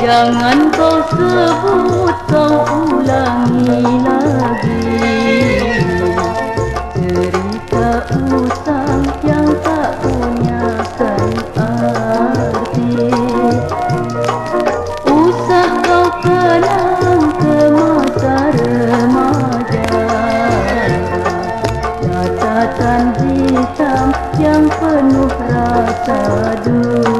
Jangan kau sebut kau ulangi lagi. Cerita utang yang tak punya kan arti. Usah kau kenang ke masa remaja. Catatan hitam yang penuh rasa duit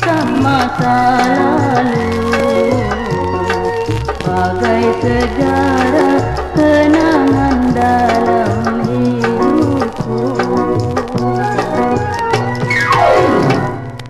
sama salalu bagai tegak